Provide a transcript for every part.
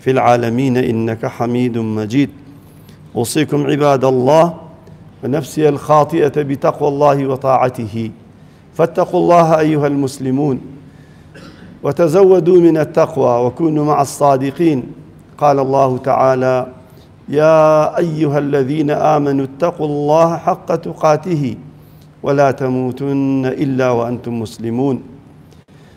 في العالمين إنك حميد مجيد أوصيكم عباد الله ونفسي الخاطئة بتقوى الله وطاعته فاتقوا الله أيها المسلمون وتزودوا من التقوى وكونوا مع الصادقين قال الله تعالى يا أيها الذين آمنوا اتقوا الله حق تقاته ولا تموتن إلا وأنتم مسلمون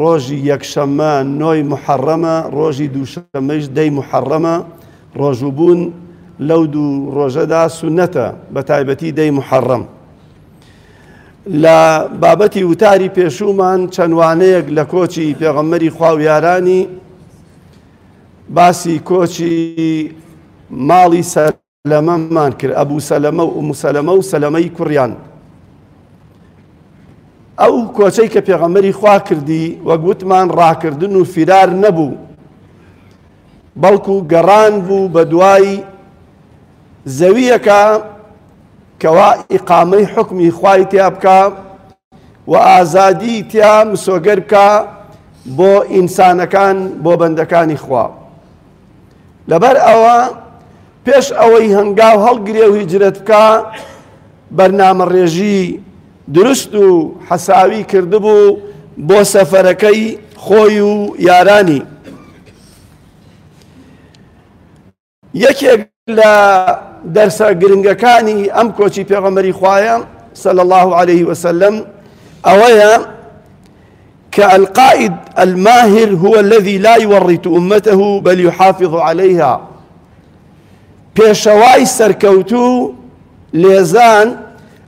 ڕۆژی یەکشەممە نۆی محەڕەمە، ڕۆژی دووشەممەیش دەی محەڕەمە، ڕۆژووبوون لەو دوو ڕۆژەدا سوننەتە، بەتایبەتی دەی محەڕەم. لە بابەتی وتاری پێشوومان چەند وانەیەک لە کۆچی پێغەمبەری خوا و یارانی باسی کۆچی ماڵی سەر سەلەمەمان کرد ئەبوو سەلەمە و ئومو سەلەمە و سەلەمەی کوڕیان ئەو کۆچەی کە پێغەمەری خوا کردی وەک وتمان ڕاکردن و فیرار نەبوو بەڵکو گەڕان بوو بە دوای زەویەکە کەوا ئیقامەی حکمی خوای تیا بکە و ئازادی تیا مسۆگەر بکا بۆ ئینسانەکان بۆ بەندەکانی خوا لەبەر ئەوە پێش ئەوەی هەنگاو هەڵگرێ و هیجرەت بکا بەرنامە ڕێژی دروست و حەساوی کردبوو بۆ سەفەرەکەی خۆی و یارانی یەکێک لە دەرسە گرنگەکانی ئەم کۆچی پێغەمەری خوایە سەل الله عليه وسلم ئەوەیە کە القائد الماهر هو الذي لا يورط أمته بل يحافظ عليها پێشەوای سەرکەوتو لێزان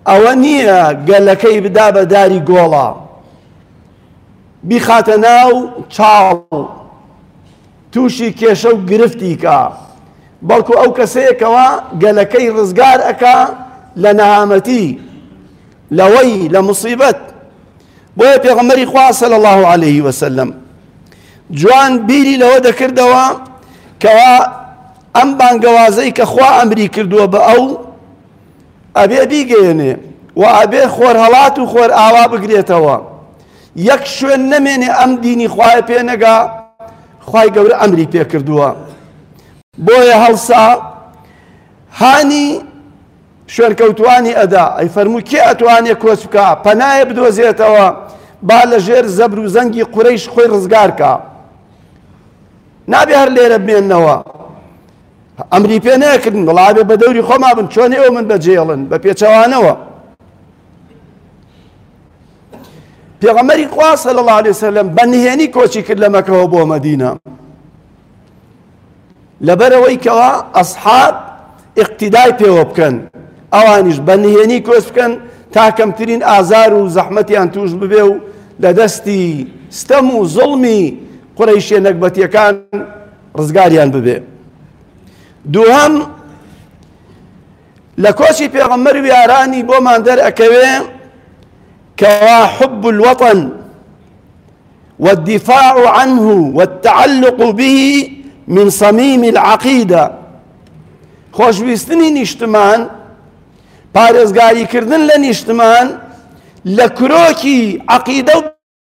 ئەوە نییە گەلەکەی بدا بە داری گۆڵە بیخاتە ناو چاڵ توشی کێشە و گرفتی کا بەڵکو ئەو کەسەیە کەوا گەلەکەی ڕزگار ئەکا لە نەهامەتی لەوەی لە مصیبەت بۆیە پێغەمەری خوا صلی الله عليه وسلم جوان بیری لەوە دەکردەوە کەوا ئەم بانگەوازەی کە خوا ئەمری کردووە بە ئەو ئەبێ بیگەیەنێ و ئەبێ خۆرهەڵات و خۆرئاوا بگرێتەوە یەک شوێن نەمێنێ ئەم دینی خوایە پێ نەگا خوای گەورە ئەمری پێ کردووە بۆیە هەڵسا هانی شوێنکەوتوانی ئەدا ئەی فەرموو کێ ئەتوانێ کۆچ بکە پەنایە بدۆزێتەوە با لە ژێر زەبر و زەنگی قورەیش خۆی ڕزگارکە نابێ هەر لێرە بمێنەوە ئەمری پێ نەکردن وڵابێ بە دەوری خۆما بن چۆن ئێوە من بەجێڵن بە پێچەوانەوە پێغەمەری خوا صلی الله عليه وسلم بە نهێنی کۆچی کرد لە مەکەوە بۆ مەدینە لەبەرەوەی کەوا ئەسحاب اقتیدای پێوە بکەن ئەوانیش بە نهێنی کۆچ بکەن تا کەمترین ئازار و زەحمەتیان توش ببێ و لە دەستی ستەم و زڵمی قڕیشێ نەگبەتیەکان ڕزگاریان ببێ دووهەم لە کۆچی پێغەمبەر و یارانی بۆمان دەرئەکەوێ کەوا حب الوطن والدفاع عنه والتعلق به من صميم العقيدة خۆشویستنی نیشتمان پارێزگاریکردن لە نیشتمان لە کرۆکی عقیدە و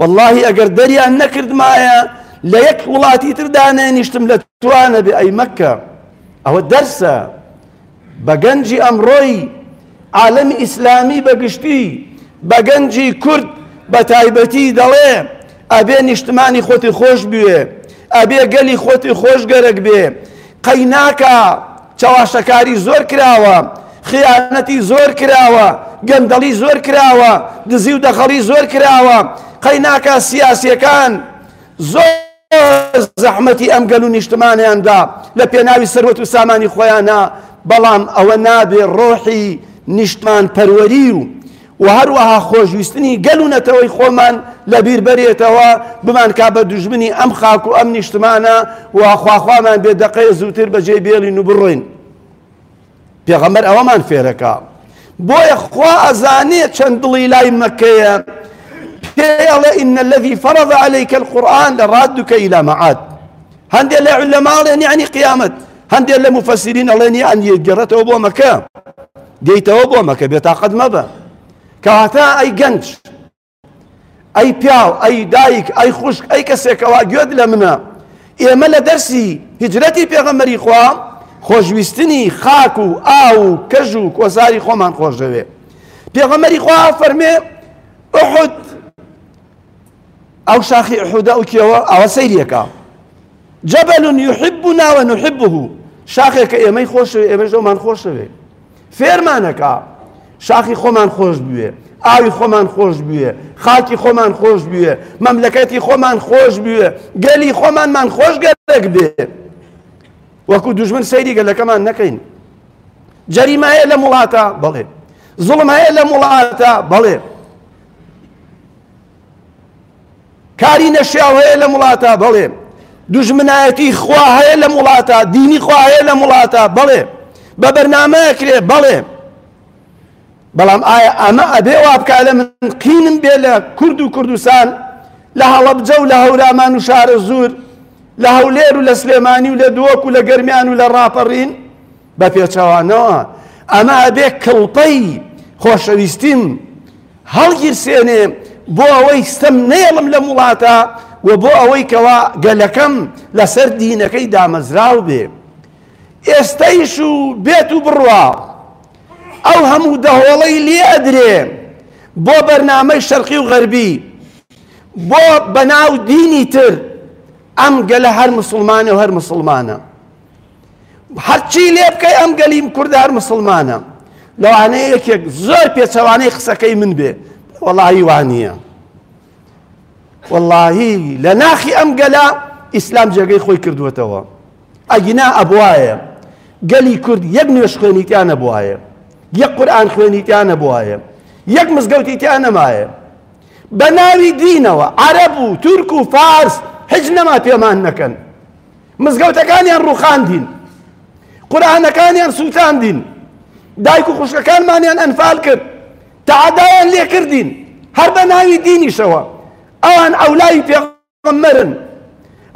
وەڵاهی ئەگەر دەریان نەکردمایە لە یەک وڵاتی تر دانەنیشتم لە توانە بێ ئەی مەکە ئەوە دەرسە بە گەنجی ئەمڕۆی عالەمی ئیسلامی بەگشتی بە گەنجی کورد بە تایبەتی دەڵێ ئەبێ نیشتمانی خۆتی خۆش بوێ ئەبێ گەلی خۆتی خۆش گەرەک بێ قەیناکە چەواشەکاری زۆر کراوە، خیانەتی زۆر کراوە، گەندەڵی زۆر کراوە، دزی و دەخەڵی زۆر کراوە، قەی ناکا سیاسیەکان زۆر زەحمەتی ئەم گەل و نیشتمانیان دا لە پێناوی سەروەت و سامانی خۆیانا، بەڵام ئەوە نابێ ڕۆحی نیشتمان پەروەری و و هەروەها خۆشویستنی گەل و نەتەوەی خۆمان لەبیر بەرێتەوە، بمانکا بە دوژمنی ئەم خاک و ئەم نیشتمانە و خواخوامان بێ دەقەیە زووتر بەجێی بێڵین و بڕۆین. پێغەمبەر ئەوەمان فێرەکا. بۆیە خوا ئەزانێ چەند دڵی لای مەکەیە، پێی ئەڵێ ئین الذی فرض علیک القرآن لرادک الی معاد. هەندێ لە علەما ئەڵێن یعنی قیامەت. هەندێک لە موفەسیرین ئەڵێن یان یەکگەڕێتەوە بۆ مەکە دێیتەوە بۆ مەکە بێتاقەت مەبە کەواتە ئەی گەنج ئەی پیاو ئەی دایک ئەی خوشک ئەی کەسێکەوە گوێت لە منە ئێمە لە دەرسی هجرەتی پێغەمەری خوا خۆشویستنی خاک و ئاو و کەژ و کۆساری خۆمان خۆشدەوێ پێغەمەری خوا فەرمێ ئەحد ئەو شاخی ئوحودە و کێوە ئەوە سەیریەکە جبل يحبنا ونحبه شاخێکە ئێمەی خۆشەوێ ئێمە ژەومان خۆشەوێ فێرمانەکە شاخی خۆمان خۆش بوێ ئاوی خۆمان خۆش بوێ خاکی خۆمان خۆش بوێ مەملەکەتی خۆمان خۆش بوێ گەلی خۆمانمان خۆش گەلێک بێ وەکو دوژمن سەیری گەلەکەمان نەکەین جەریمایە لە وڵاتە بەڵێ زوڵمایە لە وڵاتە بەڵێ کاری نەشیاو هەیە لەم وڵاتە بەڵێ دوژمنایەتی خوا هەیە لەم وڵاتە دینی خوا هەیە لەم وڵاتە بەڵێ بە بەرنمەکرێ بەڵێ بەڵام ئایا ئەمە ئەبێ وا بکە لە من قینم بێ لە کورد و کوردستان لە هەڵەبجە و لە هەورامان و شارە زور لە هەولێر و لە سلێمانی و لە دووەک و لە گەرمیان و لە ڕاپەڕین بە پێچەوانەوە ئەمە ئەبێ کڵپەی خۆشەویستیم هەڵگیرسێنێ بۆ ئەوەی ستەم نێڵم لەم وڵاتە و بۆ ئەوەی کەوا گەلەکەم لەسەر دینەکەی دامەزراو بێ ئێستەیش و بێت و بڕوا ئەو هەموو دەهۆڵەی لێ ئەدرێ بۆ بەرنامەی شەرقی و غەربی بۆ بەناو دینی تر ئەم گەلە هەر مسلمانە و هەر مسلمانە هەرچی لێ بکەی ئەم گەلیم کوردە هەر مسلمانە لەوانەیە یەکێک زۆر پێچەوانەی قسەکەی من بێ وەڵی وانە وەڵی لە ناخی ئەم گەلا ئیسلام جێگەی خۆی کردووەتەوە ئەگینا ئەبواە گەلی کورد یەک نوێش خوێنیتیان نەبواە یەک قورآان خوێنیتیان نەبواە یەک مزگەوتی تیان نەمایە بە ناوی دینەوە عرب و تورک و فارس هیچ نەما پێمان نەکەن مزگەوتەکانیان ڕوخاندین قورانەکانیان سووتاندین دایک و خوشکەکانمانیان ئەنفال کرد تەعدایان لێکردین هەر بە ناوی دینیشەوە ئەوان ئەولای پێغەمبەرن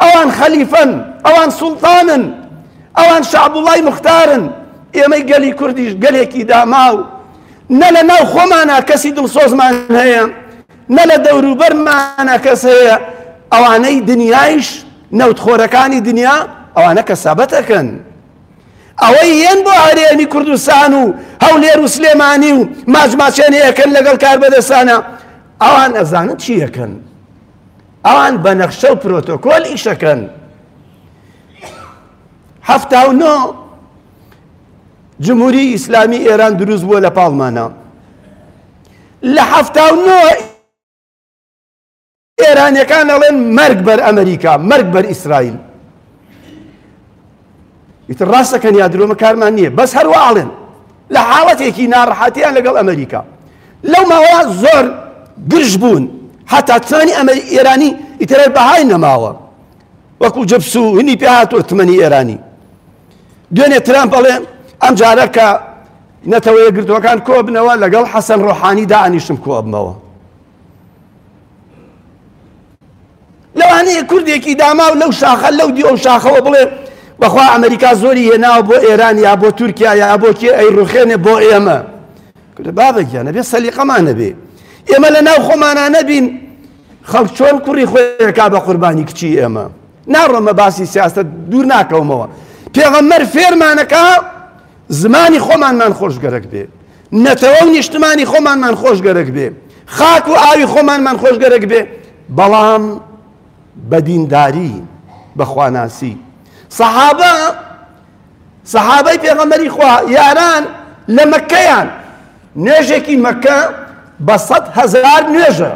ئەوان خەلیفەن ئەوان سوڵتانن ئەوان شعبوڵای مختارن ئێمەی گەلی کوردیش گەلێکی داماو نە لە ناو خۆمانە کەسی دڵسۆزمان هەیە نە لە دەوروبەرمانە کەس هەیە ئەوانەی دنیایش نەوتخۆرەکانی دنیا ئەوانە کەسابەتەکەن ئەوەی یەن بۆ هەرێمی کوردستان و هەولێر و سلێمانی و ماجماچێنەیەکەن لەگەڵ کار بەدەستانە ئەوان ئەزانن چی یەکەن ئەوان بە نەخشە و پرۆتۆکۆل ئیشەکەن هەفتا و نۆ جمهوری ئیسلامی ئێران دروست بووە لە پاڵمانە لە حەفتا و نۆ ئێرانەکان ئەڵێن مەرگ بەر ئەمریکا مەرگ بەر ئیسرائیل ئیتر ڕاستەکەن یا درۆمە کارمان نییە بەس هەروە ئاڵێن لە حاڵەتێکی ناڕحاتیان لەگەڵ ئەمریکا لەو ماوە زۆر گرژ بوون هەتا توانی ئەمەری ئێرانی ئیترەر بەهای نەماوە وەکو جەپسو هنی پێ هاتوە تمەنی ئێرانی دوێنێ ترامپ ئەڵێ ئەم جارە کە نەتەوە یەکگرتووەکان کۆبنەوە لەگەڵ حەسەن ڕۆحانی دانیشتم کۆبمەوە لەوانەیە کوردێکی داماو لەو شاخە لەو دی ئەو شاخەوە بڵێ بەخوا ئەمریکا زۆری هێناوە بۆ ئێران یا بۆ تورکیا یا بۆ کێ ئەی ڕوخێنێ بۆ ئێمە بابەگیانە بێ سەلیقەمان نەبێ ئێمە لە ناو خۆمانە نەبین خەڵک چۆن کوڕی خۆیەکا بە قوربانی کچی ئێمە ناڕۆم بە باسی سیاست دوور ناکەومەوە پێغەمبەر فێرمانەکە زمانی خۆمانمان خۆش گەرەک بێ نەتەوە و نیشتمانی خۆمانمان خۆش گەرەک بێ خاک و ئاوی خۆمانمان خۆش گەرەک بێ بەڵام بە دینداری بەخواناسی سەحابە سەحابەی پێغەمەری خوا یاران لە مەکەیان نوێژێکی مەکە بە سەد هەزار نوێژە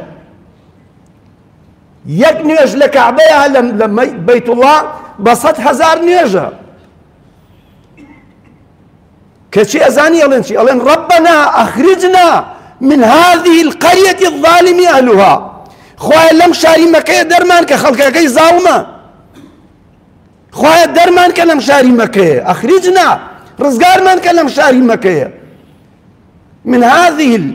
یەک نوێژ لە کەعبەیە لە بەیتوڵڵا بە سەد هەزار نوێژە کەچی ئەزانی ئەڵێن چی ئەڵێن ڕەبەنا ئەخرجنا من هذه القرية الظالم أهلها خوایە لەم شاری مەکەیە دەرمان کە خەڵکەکەی زاڵمە خوایە دەرمان کە لەم شاری مەکەیە ئەخرجنا ڕزگارمان کە لەم شاری مەکەیە من هذه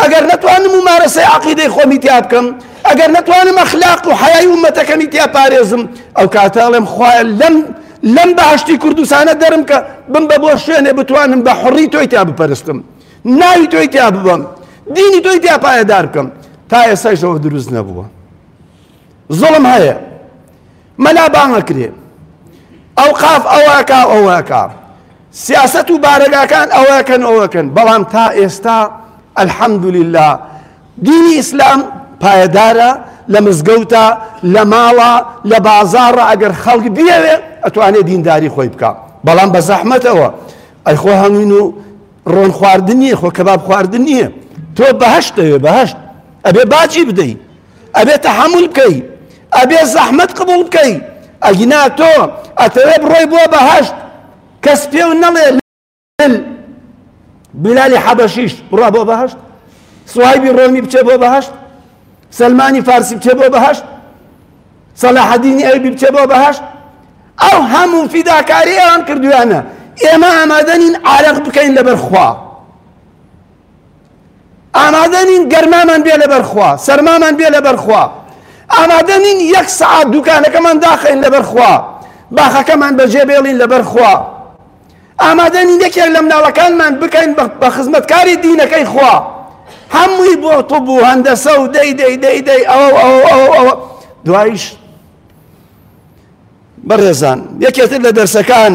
ئەگەر نەتوانم مومارەسەی عەقیدەی خۆمی تیا بکەم، ئەگەر نەتوانم ئەخلاق و حەیای ئوممەتەکەمی تیا پارێزم، ئەو کاتە ئەڵێم خوایە لەم لەم بەهەشتی کوردستانە دەرمکە، بمبە بۆ شوێنێ بتوانم بە حوڕی تۆی تیا بپەرستم، ناوی تۆی تیا ببەم، دینی تۆی تیا پایەدار بکەم. تا ئێستایش ئەوە دروست نەبووە. زوڵم هەیە. مەلا بانگ ئەکرێ ئەوقاف ئەوەکا ئەوەکا سیاسەت و بارەگاکان ئەوەکەن ئەوەکەن بەڵام تا ئێستا ئەلحەمدوللا دینی ئیسلام پایەدارە لە مزگەوتە لە ماڵە لە بازاڕە ئەگەر خەڵک بیاوێ ئەتوانێت دینداری خۆی بکە بەڵام بە زەحمەتەوە ئەیخۆ هەمین و ڕۆن خواردن نیە خۆ کەباب خواردن نییە تۆ بەهشت دەوێ بەهشت ئەبێ باجی بدەیت ئەبێ تەحەمول بکەی ئەبێ زەحمەت قبول بکەی ئەگینا تۆ ئەتەوێ بڕۆی بۆ بەهەشت کەس پێ و نەڵێ بلالی حەبەشیش بڕا بۆ بەهەشت سوهایبی ڕۆمی بچێ بۆ بەهەشت سلمانی فارسی بچێ بۆ بەهەشت سەلاحەدینی ئەوی بچێ بۆ بەهەشت ئەو هەموو فیداکاری ئەوان کردویانە ئێمە ئامادەنین عارەق بکەین لەبەر خوا ئامادە نین گەرمامان بێ لەبەر خوا سەرمامان بێ لەبەر خوا ئامادە نین یەک سەعات دوکانەکەمان داخەین لەبەر خوا باخەکەمان بەجێ بێڵین لەبەر خوا ئامادە نین یەکێک لە مناڵەکانمان بکەین بە خزمەتکاری دینەکەی خوا هەمووی بۆ طب و هەندەسە و دەی دەی دەی دەی ئەو ئەو ئەو ئەو دوایش بەڕێزان یەکێتر لە دەرسەکان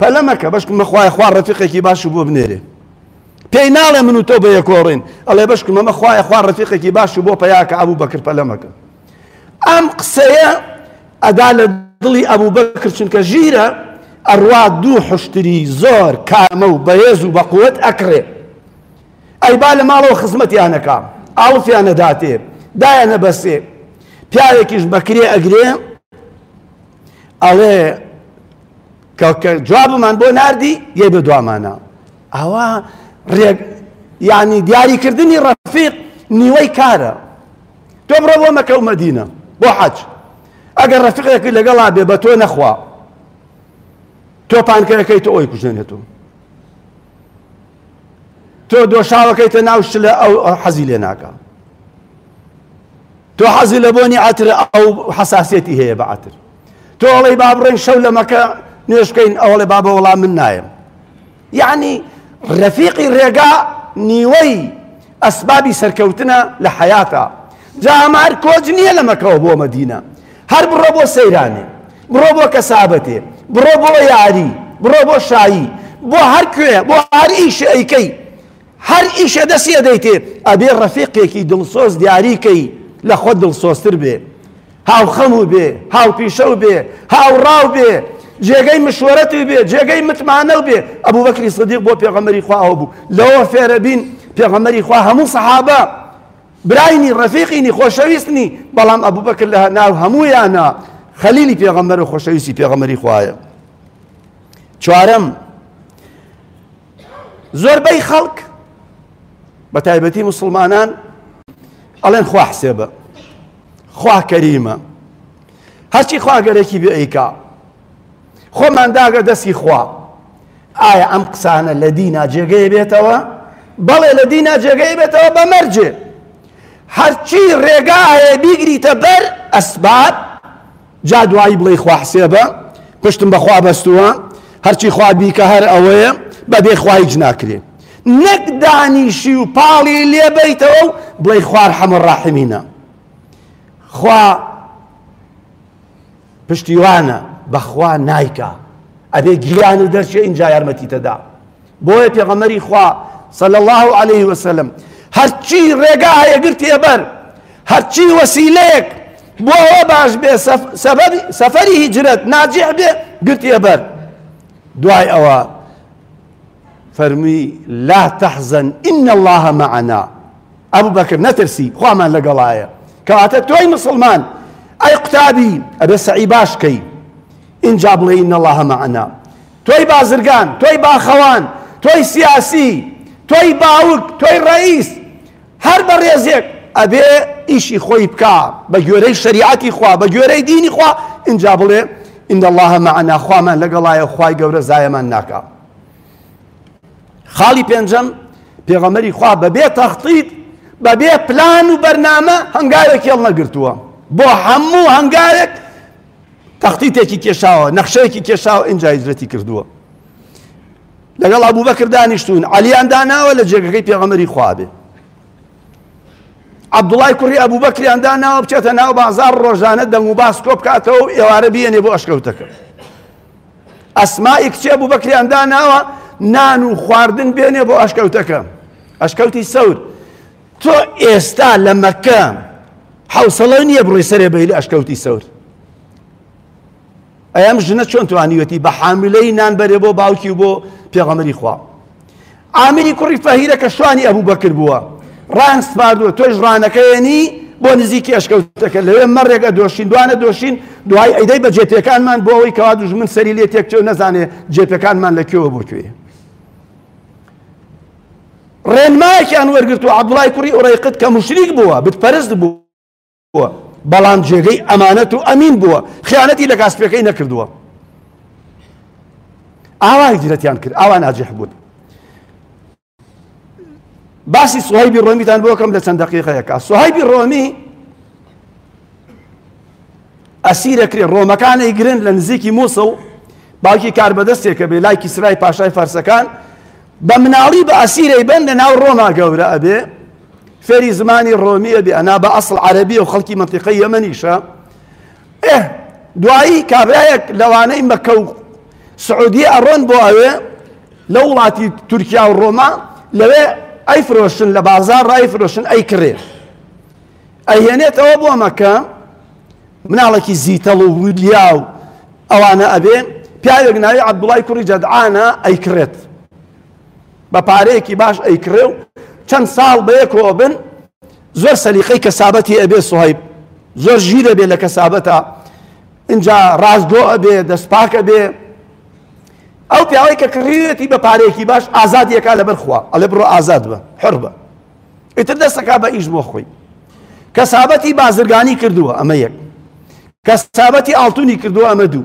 پەلە مەکە بەشکم مەخوای خوا ڕەفیقێکی باش بۆ بنێرێ پێی ناڵێ من و تۆ بە یەکۆڕین ئەڵێ بەشکم ئەمە خوایە خوا ڕەفیقێکی باش بۆ پیاکە ئەبوو بەکر پەلە مەکە ئەم قسەیە ئەدا لە دڵی ئەبوو بەکر چونکە ژیرە ئەڕوا دوو حشتری زۆر کامە و بەهێز و بەقوت ئەکرێ ئەی با لە ماڵەوە خزمەتیانەکە ئاڵفیانە داتێ دایانە بەسێ پیاوێکیش بەکرێ ئەگرێ ئەڵێ کە جوابمان بۆ نردی یە بە دوامانە ئەوە ڕێک یعنی دیاریکردنی ڕەفیق نیوەی کارە تۆ بڕە بۆ مەکە و مەدینە بۆ حەج ئەگەر ڕەفقێکی لەگەڵا بێ بە تۆ نەخوا تۆ پانکەکەی تۆ ئەوی کوژێنێتەوە تۆ دۆشاوەکەیتە ناو شلە ئەو حەزی لێ ناکە تۆ حەزی لە بۆنی عتر ئەو حساسێتی هەیە بە عتر تۆ ئەڵێ با بڕێن شەو لە مەکە نوێش بکەین ئەوڵێ بابە وەڵام من نایم یعنی ڕەفیقی ڕێگا نیوەی ئەسبابی سەرکەوتنە لە حیاتە جامار کۆچ نییە لە مەکەوە بۆ مەدینە هەر بڕۆ بۆ سەیرانێ، بڕۆ بۆ کەسابەتێ، بڕۆ بۆ یاری، بڕۆ بۆ شایی، بۆ هەر کوێ، بۆ هەر ئیشێ ئەیکەی، هەر ئیشێ دەسی ئەدەیتێ، ئەبێ ڕەفیقێکی دڵسۆز دیاری کەی لە خۆت دڵسۆزتر بێ. هاوخەم و بێ، هاوپیشە و بێ، هاوڕا و بێ، جێگەی مشوەرەت و بێ، جێگەی متمانە و بێ. ئەبوبەکری سدیق بۆ پێغەمبەری خوا ئەوە بوو. لەوە فێرەبین، پێغەمبەری خوا هەموو سەحابە، برای نی، ڕەفیقی نی، خۆشەویست نی، بەڵام ئەبو بەکر لە ناو هەموویانا خەلیلی پێغەمبەر و خۆشەویستی پێغەمبەری خوایە. چوارەم، زۆربەی خەڵک بە تایبەتی مسلمانان ئەڵێن خوا حسێبە خوا کەریمە هەرچی خواگەرەکی بێ ئەیکا خۆمان داگە دەستی خوا ئایا ئەم قسانە لە دینا جێگەی بێتەوە بەڵێ لە دینا جێگەی بێتەوە بە مەرجێ هەرچی ڕێگا هەیە بیگریتە بەر ئەسباب جا دوایی بڵێ خوا حسێبە پشتم بەخوا بەستووە هەرچی خوا بیکە هەر ئەوەیە بە بێ خوایج ناکرێ نەک دانیشی و پاڵی لێبیتەوە و بڵێ خوار حەمە ڕاحمینە خوا پشتیوانە بەخوا نایکا ئەبێ گیانت دەرچێ ئینجا یارمەتی تەدا بۆیە پێغەمەری خوا صلی الله عليه وسلم هەرچی ڕێگا هەیە گرتیە بەر هەرچی وەسیلەیەک بۆ ئەوە باش بێ سەفەری هیجرەت ناجیح بێ گرتیە بەر دوای ئەوە فەرمی لا تحزن إن الله معنا ئەبو بەکر نەترسی خوامان لەگەڵایە کەواتە تۆی مسڵمان ئەی قوتابی ئەبێ سەعی باش کەی ئینجا بڵێ ان الله معنا تۆی بازرگان تۆی باخەوان تۆی سیاسی تۆی باوک تۆی ڕئیس هەر بە ڕێزێک ئەبێ ئیشی خۆی بکا بە گوێرەی شریعەتی خوا بە گوێرەی دینی خوا ئینجا بڵێ ان الله معنا خوامان لەگەڵایە خوای گەورە زایەمان ناکە خاڵی پێنجەم پێغەمەری خوا بەبێ تەخطیت بەبێ پلان و بەرنامە هەنگاوێک هێڵ نەگرتووە بۆ هەموو هەنگاوێک تەخطیتێکی کێشاوە نەخشەیەکی کێشاوە ئینجا هیجرەتی کردووە لەگەڵ ئەبوو بەکر دانیشتون عەلیان داناوە لە جێگەکەی پێغەمەری خوابێ عبدوڵای کوڕی ئەبوو بەکریان داناوە بچێتە ناو بازار ڕۆژانە دەنگ و باس کۆ بکاتەوە ئێوارە بێنێ بۆ ئەشکەوتەکە ئەسماء ی کچی ئەبوبەکریان داناوە نان و خواردن بێنێ بۆ ئەشکەوتەکە ئەشکەوتی سەور تۆ ئێستا لە مەکە حوسڵە نییە بڕی سەرێ بەیلی ئەشکەوتی سەور ئەم ژنە چۆن توانیوەتی بە حاملەی نان بەرێ بۆ باوکی و بۆ پێغەمەری خوا عامری کوڕی فەهیرە کە شوانی ئەبوبەکر بووە، ڕایان سپاردووە، تۆش ڕانەکەیەنی بۆ نزیکی ئەشکەوتەکە، لەوێ مەڕێک ئەدۆشین، دوانە دۆشین، دوای عیدەی بە جێپێکانمان بۆ ئەوەی کەوا دوژمن سەری لێ تێکچێ و نەزانێ جێپێکانمان لە کوێوە بۆ کوێیە. ڕێنمایەکیان وەرگرتووە، عەبدوڵای کوڕی ئورەیقت کە موشریک بووە، بتپەرست بوو، بووە بەڵام جێگەی ئەمانەت و ئەمین بووە خیانەتی لە گاستپێکەی نەکردووە ئاوای جرەتیان کرد ئاوا ناجح بوون باسی سوهایبی ڕۆمیتان بۆکەم لە چەند دقیقەیەکە سوهایبی ڕۆمی ئەسیرەکرێ ڕۆمەکانی گرن لە نزیکی مووسڵ باوکی کاربەدەستێکە بێ لای کیسرای پاشای فارسەکان بە مناڵی بە ئەسیر ئەیبەن لە ناو ڕۆما گەورە ئەبێ فێری زمانی ڕۆمی ئەبێ ئەنا بە ئەسڵ عەرەبیە و خەڵکی مەنتیقەی یەمەنیشە ئێ دوایی کابرایەک لەوانەی مەکە و سعودی ئەڕۆن بۆ ئەوێ لە وڵاتی تورکیا و ڕۆما لەوێ ئەی فرۆشن لە بازار ڕای فرۆشن ئەی کڕێ ئەهێنێتەوە بۆ مەکە مناڵێکی زیتەڵ و وریا و ئەوانە ئەبێ پیاوێک ناوی عەبدوڵای کوڕی جەدعانە ئەیکڕێت بە پارەیەکی باش ئەیکڕێ و چەند ساڵ بەیەکەوە بن زۆر سەلیقەی کەسابەتی ئەبێ سوهیب زۆر ژیرە بێ لە کەسابەتە اینجا ڕاستگۆ ئەبێ دەست پاک ئەبێ ئەو پیاوەی کە کڕیوێتی بە پارەیەکی باش ئازادیەکە لەبەر خوا ئەلێ بڕۆ ئازاد بە حر بە ئیتر دەستەکە بە ئیش بۆ خۆی کەسابەتی بازرگانی کردووە ئەمە یەک کەسابەتی ئاڵتونی کردووە ئەمە دوو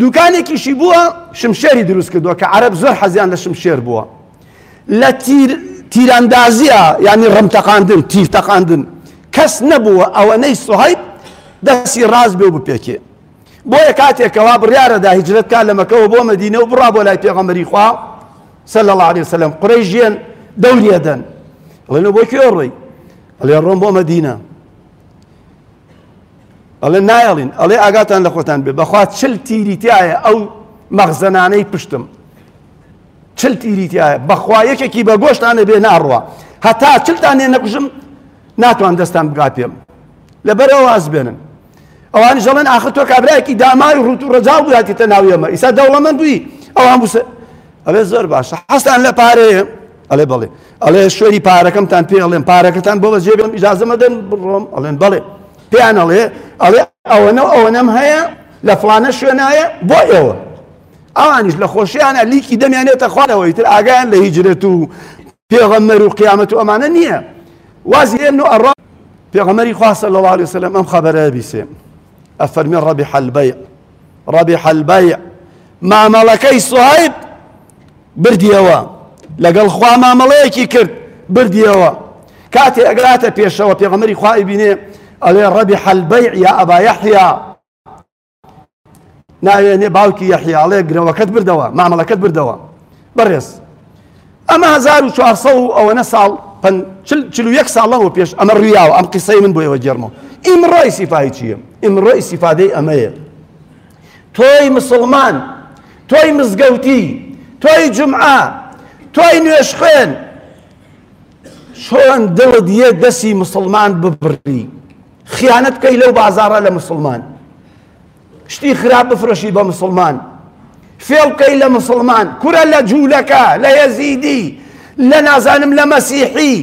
دوکانێکیشی بووە شمشێری دروست کردووە کە عرب زۆر حەزیان لە شمشێر بووە لە تیر تیراندازیە ینی ڕمتەقاندن تیرتەقاندن کەس نەبووە ئەوەنەی سوهیب دەستی ڕاز بێ بپێکێ بۆیە کاتێکەوە بڕیارەدا هیجرەتکە لە مەکەوە بۆ مەدینە و بڕا بۆ لای پێغەمەری خوا صلی الله علیه وسلم قڕیشیان دەوریەدەن ئەڵێنە بۆ کوێ ڕۆی ئەڵێ ڕۆم بۆ مەدینە ئەڵێ نایەڵین ئەڵێ ئاگاتان لە خۆتان بێ بەخوا چل تیری تایە ئەو مەخزەنانەی پشتم چل تیری تایە بەخوا یەکێکی بە گۆشتانە بێ ناڕوە هەتا چلتان نێ نەکوژم ناتوان دەستان بگا پێم لەبەرەوە واز بێنن ئەوانیش دەڵێن ئاخر تۆ کابراایەکی داماوی ڕوت و ڕەجاڵ بواتیتە ناو ئێمە ئیسا دەوڵەمەند بووی ئەو هەمووس ئەڵێ زۆر باشە حەستان لە پارەیە ئەڵێ بڵێ ئەڵێ شوێنی پارەکەمتان پێ ئەڵێن پارەکەتان بۆ بەجێ بم ئیجازە مەدەن بڕۆم ئەڵێن بڵێ پێیان ئەڵێ ئەڵێ ئەوەنە ئەوەنەم هەیە لە فلانە شوێنایە بۆ ئێوە ئەوانیش لە خۆشیانە لیکی دەمیانێتە خوارەوەی تر ئاگیان لە هیجرێت و پێغەمەر و قیامەت و ئەمانە نییە وازی ئێن و ئەڕا پێغەمەری خواستە لە ڵالی سلم ئەم خەبەرە بیسێ ئەفەرمی ڕەبی حەلبەی ڕەبی حەلبەی مامەڵەکەی سوهیب بردیەوە لەگەڵ خوا مامەڵەیەکی کرد بردیەوە کاتێ ئەگراتە پێشەوە پێغەمەری خوای بینێ ئەوێ ڕەبی حەلبەی یا ئەبا یحیا ناوێنێ باوکی یەحیاڵێ گرەوەکەت بردەوە مامەڵەکەت بردەوە بەڕێز ئەمە 1940 ئەوەنە ساڵ یەک ساڵەوە پێش ئەمە ڕویاوە ئەم قسەی من بۆیەوە گێرمەوە ئیمڕۆی سیفای چیە ئیمڕۆی سیفادەی ئەمەیە تۆی مسلمان تۆی مزگەوتی تۆی جمعە تۆی نوێش خوێن چۆن دڵت یە دەسی مسلمان ببڕی خیانەت بکەی لەو بازاڕە لە مسڵمان شتی خراپ بفرۆشی بە مسڵمان فێڵ بکەی لە مسڵمان کورە لە جوولەکە لە یەزیدی لە نازانم لە مەسیحی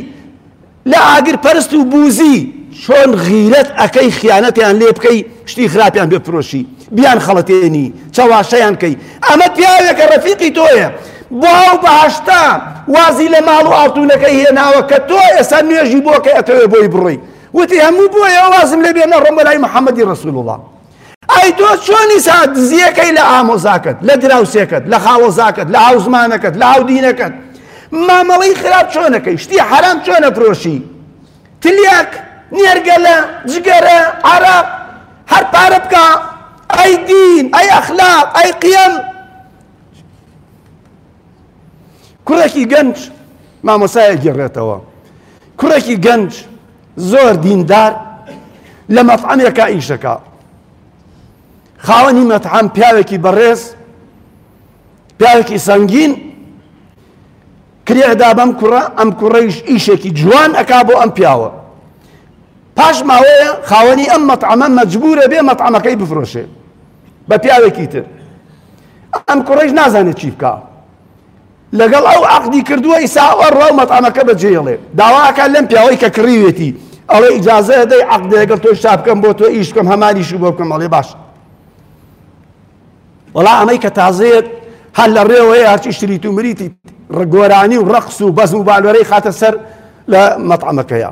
لە ئاگر پەرست و بوزی چۆن غیرەت ئەەکەی خیانەتیان لێ بکەی شتی خراپیان بێ فرۆشی بیان خەڵەتێنی چاواشەیان کەی ئەمە پیاوێکە ڕەفیقی تۆیە باو بەهشتا وازی لە ماڵ و ئاڵتونەکەی هێناوە کە تۆ ئێستا نوێژی بۆکە ئەتەوێ بۆی بڕی وتی هەموو بۆیەوە وازم لێ بێنە ڕۆم بەلای محەممەدی ڕسولوڵا ئای تۆ چۆنی سا دزیەکەی لە ئامۆزاکەت لە دراوسێکەت لە خاوەزاکەت لە هاوزمانەکەت لە هاودینەکەت مامەڵی خراپ چۆنەکەی شتی حرام چۆنە فرۆشی تلیاک نێرگەلە جگەرە عراق هەر پارە بکە ئەی دین ئەی ئەخلاق ئەی قیەم کوڕێکی گەنج مامۆسایە گێڕێتەوە کوڕێکی گەنج زۆر دیندار لە مەفعەمێکە ئیشەکە خاوەنی مەتحەم پیاوێکی بەڕێز پیاوێکی سەنگین کرێدا بەم کوڕە ئەم کوڕەیش ئیشێکی جوان ئەکا بۆ ئەم پیاوە پاش ماوەیە خاوەنی ئەم مەتعەمە مەجبورە بێ مەتعەمەکەی بفرۆشێ بە پیاوێکی تر ئەم کوڕەیش نازانێت چی بکە لەگەڵ ئەو عقدی کردووە ئیساوە ڕاو مەتامەکە بەجێڵێ داواکە لەم پیاوەی کە کڕیوێتی ئەڵێ ئیجازە دەی عقدەگەر تۆی شتا بکەم بۆ تۆ ئیش بکەم هەمانیش بۆ بکەم ئەڵێ باش وەڵا ئەمەی کە تازەیەت هەر لە ڕێوەیە هەرچی شریت و مریتی ڕگۆرانی و ڕەقس و بەزم و بالۆرەی خاتە سەر لە مەتعمەکەیە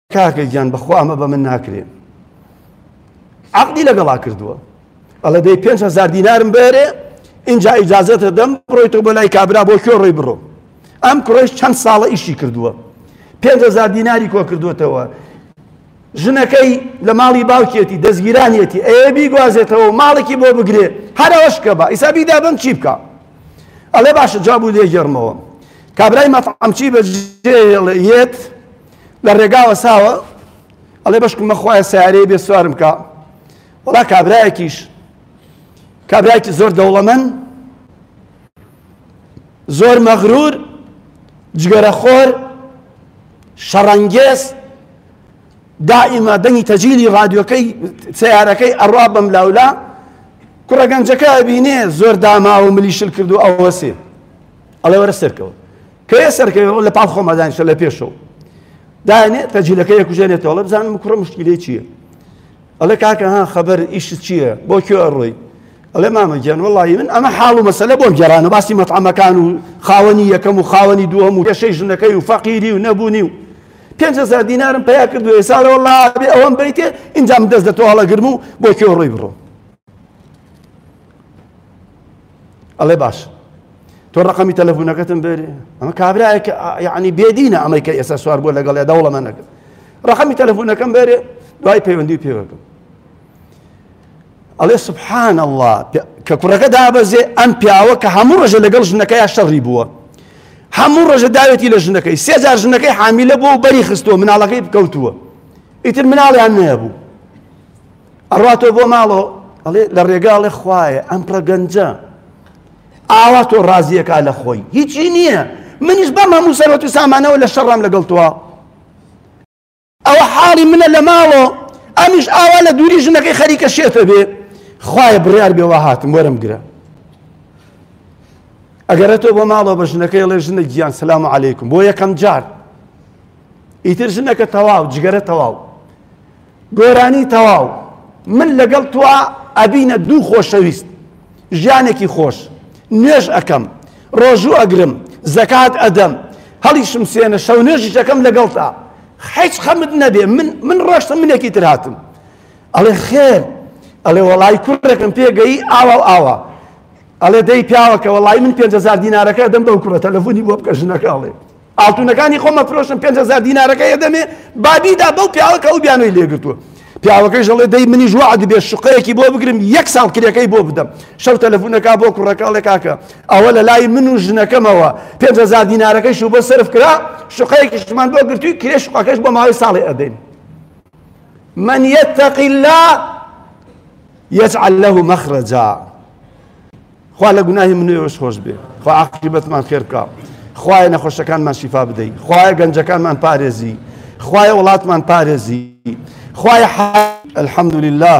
کاکە گیان بەخوا ئەمە بە من ناکرێ عقدی لەگەڵا کردووە ئەڵە دەی پێ هزار دینارم بێرێ اینجا ئیجازەتە دەم ڕۆیتەوە بە لای کابرا بۆ کێ ڕۆی بڕۆ ئەم کوڕش چەند ساڵە ئیشی کردووە پێ هزار دیناری کۆ کردوێتەوە ژنەکەی لە ماڵی باوکێتی دەستگیرانیەتی ئەیە بیگوازێتەوە ماڵێکی بۆ بگرێ هەرەوەش کە بە ئیسابیدا بم چی بکە ئەڵێ باشە جواب و لێگەرمەوە کابرای مەفعام چی بەجێڵێت لە ڕێگا وەساوە ئەڵێ بەشکم مەخوایە سیارەیە بێ سوارم بکە وڵا کابراایەکیش کابراایکی زۆر دەوڵەمەن زۆر مەغرور جگەرە خۆر شەڕەنگێز دائیمە دەنگی تەجیلی ڕادیۆکەی سیارەکەی ئەڕوا بەم لاولا کوڕە گەنجەکە بینێ زۆر داماوە ملیشل کردو ئەوەسێ ئەڵێ وەرە سەرکەوە کەێ سەرکەوێ لە پاڵ خۆمە دانیشە لە پێشەوە دانێ تەجیلەکە یەکوژێنێتەوە لە بزانم کوڕە مشکلی چییە ئەلێ کاکە ها خەبەر ئیش چییە بۆ کوێ ئەڕۆی ئەلێ مامە گیان وڵی من ئەمە حاڵ و مەسەلە بۆم گەران و باسی مەتعامەکان و خاوەنی یەکەم و خاوەنی دووەم و پێشەی ژنەکەی و فەقیری و نەبوونی و پێهزار دینارم پیا کردو ئێساەوە ڵابێ ئەوەم بیتێ ئینجام دەست دەتۆ هەڵەگرم و بۆ کوێ ڕۆی بڕۆ ئەڵێ باش تۆ ڕقەمی تەلەفونەکەتم بێری ئەمە کابراایە یعنی بێدینە ئەمەی کە ئێستا سوار بووە لەگەڵ یادا وڵەمە نەکرد ڕقەمی تەلەفونەکەم بێرێ دوای پەیوەندی پێوەکەم ئەڵێ سبحان الله کە کوڕەکە دابەزێ ئەم پیاوە کە هەموو ڕژە لەگەڵ ژنەکە یا شەڕی بووە هەموو ڕژە داوێتی لە ژنەکەی سێزار ژنەکەی حامیلە بۆ بەری خستووە مناڵەکەی بکەوتووە ئیتر مناڵیان نەیە بوو ئەڕاتۆ بۆ ماڵۆ ئەڵێ لە ڕێگا ئەڵێ خوایە ئەم پڕە گەنجە ئاوا تۆ ڕازیەکە لە خۆی هیچی نییە منیش بەم هەموو سەرەت و سامانەوە لە شەڕام لەگەڵ توە ئەوە حاڵی منە لە ماڵۆ ئەمیش ئاوا لە دووری ژنەکەی خەریکە شێتە بێ خوایە بڕیار بێەوە هاتم وەرم گرە ئەگەرە تۆ بۆ ماڵۆ بە ژنەکەی ڵێ ژنە گیان سلام و عیکم بۆ یەکەم جار ئیتر ژنەکە تەواو جگەرە تەواو گۆرانی تەواو من لەگەڵ توا ئەبینە دوو خۆشەویست ژیانێکی خۆش نوێژ ئەکەم ڕۆژوو ئەگرم زەکات ئەدەم هەڵیشم سێنە شەو نوێژیش ئەکەم لەگەڵتا حیچ خەمت نەبێ من من ڕۆشتم منێکی تر هاتم ئەڵێ خێر ئەڵێ وەڵی کوڕێکم پێگەی ئاوا و ئاوا ئەڵێ دەی پیاوەکە وەڵی من پێ هزار دینارەکە دەم بەو کوڕە تەلەفۆنی بۆ بکە ژنەکە ئەڵێ ئاڵتونەکانی خۆم ئەفرۆشم پێنج هەزار دینارەکەی ئەدەمێ با بیدا بەو پیاوە کە ئەو بیانووی لێ گرتووە. پیاوەکەیش دەڵێ دەی منیش وەعد بێ شوقەیەکی بۆ بگرم یەک ساڵ کرێکەی بۆ بدەم. شەو تەلەفون ئەکا بۆ کوڕەکە ئەڵێ کاکە ئەوە لە لای من و ژنەکەمەوە پێنج هەزار دینارەکەیش و بۆ سەرف کرا شوقەیەکیشمان بۆ گرتووی کرێ شوقەکەش بۆ ماوەی ساڵێ ئەدەین. من يتق الله يجعل له مخرجا خوا لە گوناهی من و ئێوەش خۆش بێ خوا عاقیبەتمان خێر بکا خوایە نەخۆشەکانمان شیفا بدەی خوایە گەنجەکانمان پارێزی خوایە وڵاتمان پارێزی خوایە الحمد لله